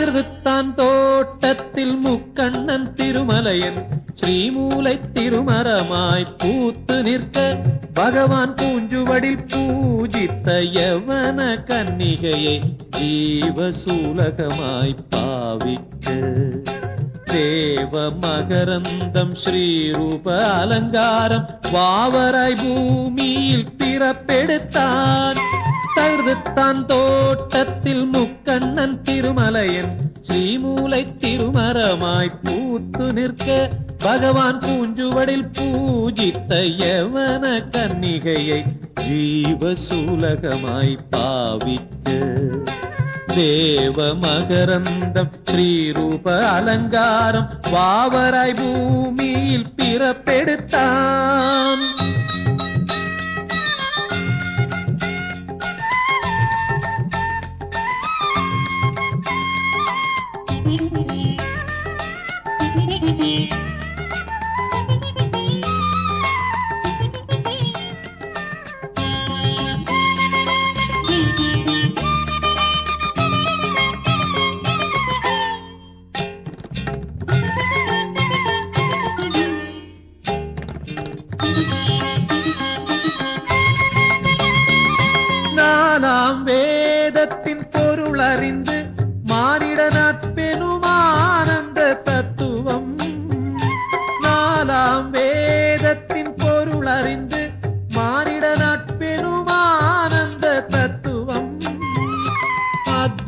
தகிர்துத்தான் தோட்டத்தில் முக்கண்ணன் திருமலையன். ஸ்ரீமூலை திருமரமாய் பூத்து நிற்க பகவான் பூஞ்சுவடில் பூஜித்த யவன கன்னிகையை ஜீவசூலகமாய் பாவிக்க. தேவ மகரந்தம் ஸ்ரீரூப அலங்காரம் வாவராய் பூமியில் பிறப்பெடுத்தான். தகுதுத்தான் தோட்டத்தில் முக்கண்ணன் திருமலையன். ஸ்ரீமூலை திருமரமாய் பூத்து நிற்க பகவான் பூஞ்சுவடில் பூஜித்த யவன கன்னிகையை ஜீவசூலகமாய் பாவிக்க. தேவ மகரந்தம் ஸ்ரீரூப அலங்காரம் வாவராய் பூமியில் பிறப்பெடுத்தான். Bye.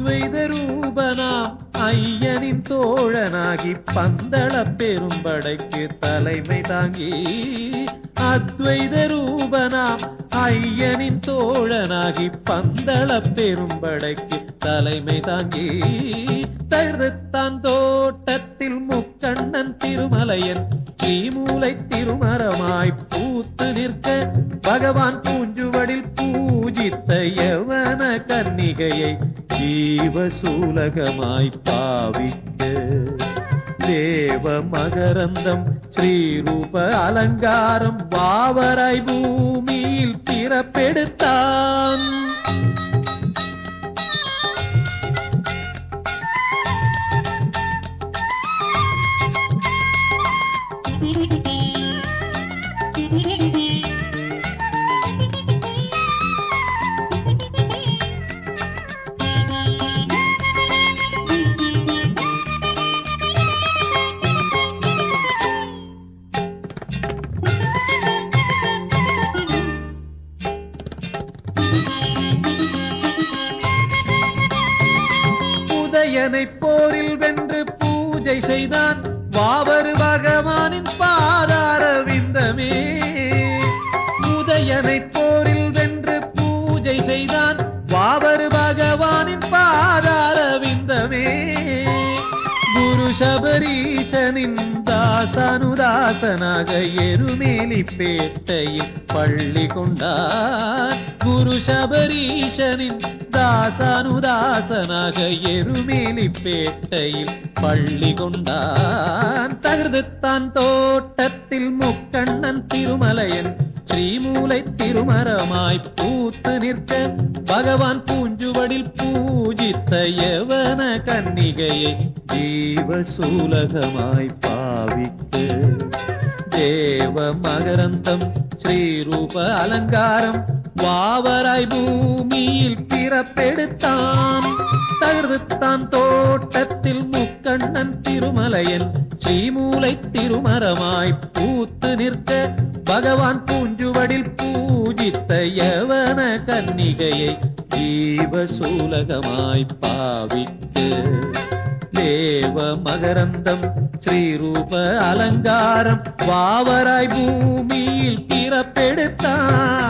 அத்வைத ரூபனாம் ஐயனின் தோழனாகி பந்தள பெரும்படைக்கு தலைமை தாங்கி. அத்வைத ரூபனாம் ஐயனின் தோழனாகி பந்தள பெரும்படைக்கு தலைமை தாங்கி. தருத்தான் தோட்டத்தில் முக்கண்ணன் திருமலையன் ஸ்ரீமூலை திருமரமாய் பூத்து நிற்க பகவான் பூஞ்சுவடில் பூஜித்த யவன கன்னிகையை ஜீவசூலகமாய் பாவிக்க தேவ மகரந்தம் ஸ்ரீரூப அலங்காரம் பாவராய் பூமியில் பிறப்பெடுத்தான். உதயனை போரில் வென்று பூஜை செய்தான் வாவரு பகவானின் பாதார விந்தமே. உதயனை போரில் வென்று பூஜை செய்தான் வாவரு பகவானின் பாதார விந்தமே. குரு சபரீசனின் தாசனுதாசனாக எருமேலி பேட்டையில் பள்ளி கொண்டான் குரு சபரீஷனின் தாசானுதாசனாக எருமேலி பேட்டையில் பள்ளி கொண்டான் தகிர்துத்தான் தோட்டத்தில் முக்கண்ணன் திருமலையன் ஸ்ரீமூலை திருமரமாய் பூத்து நிற்க பகவான் பூஞ்சுவடில் பூஜித்த எவன கன்னிகையை ஜீவசூலகமாய் பாவிக்கு தேவ மகரந்தம் ஸ்ரீரூப அலங்காரம் வாவராய் பூமியில் பிறப்பெடுத்தான். தகிர்துத்தான் தோட்டத்தில் முக்கண்ணன் திருமலையன் ஸ்ரீமூலை திருமரமாய் பூத்து நிற்க பகவான் கன்னிகையை ஜீவசூலகமாய் பாவிக்க தேவ மகரந்தம் ஸ்ரீரூப அலங்காரம் வாவராய் பூமியில் பிறப்பெடுத்தான்.